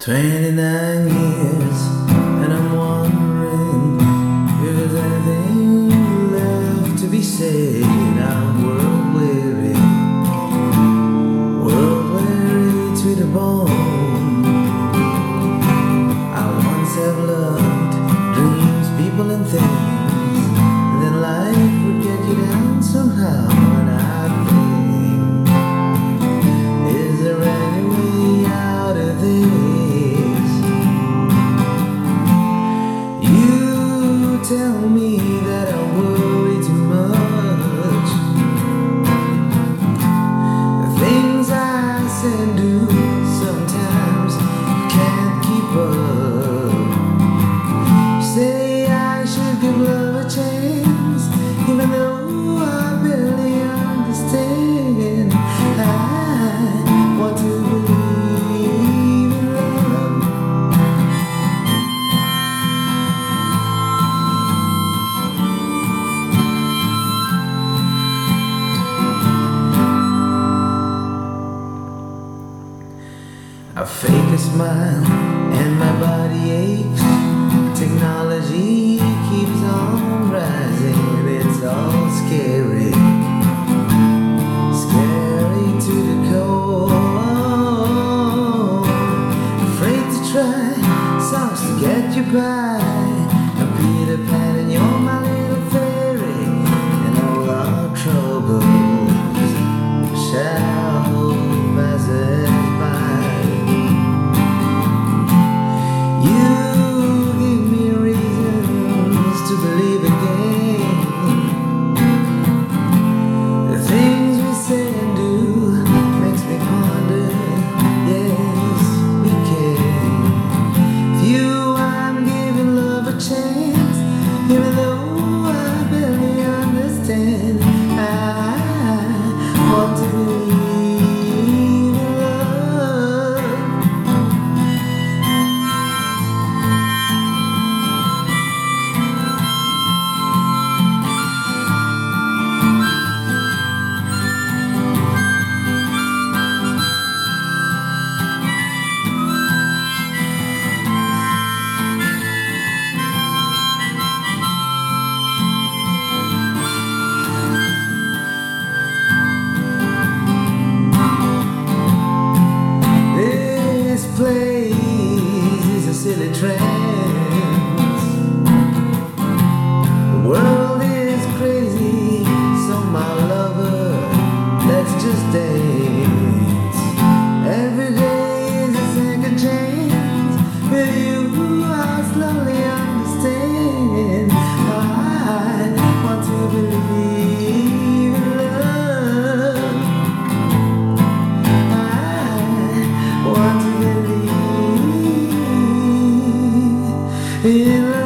29 years, and I'm wondering if there's anything left to be said. Say I should give love a chance. I fake a smile and my body aches. Technology silly trends. The world is crazy, so my lover, let's just dance. Every day is a second chance. Baby, in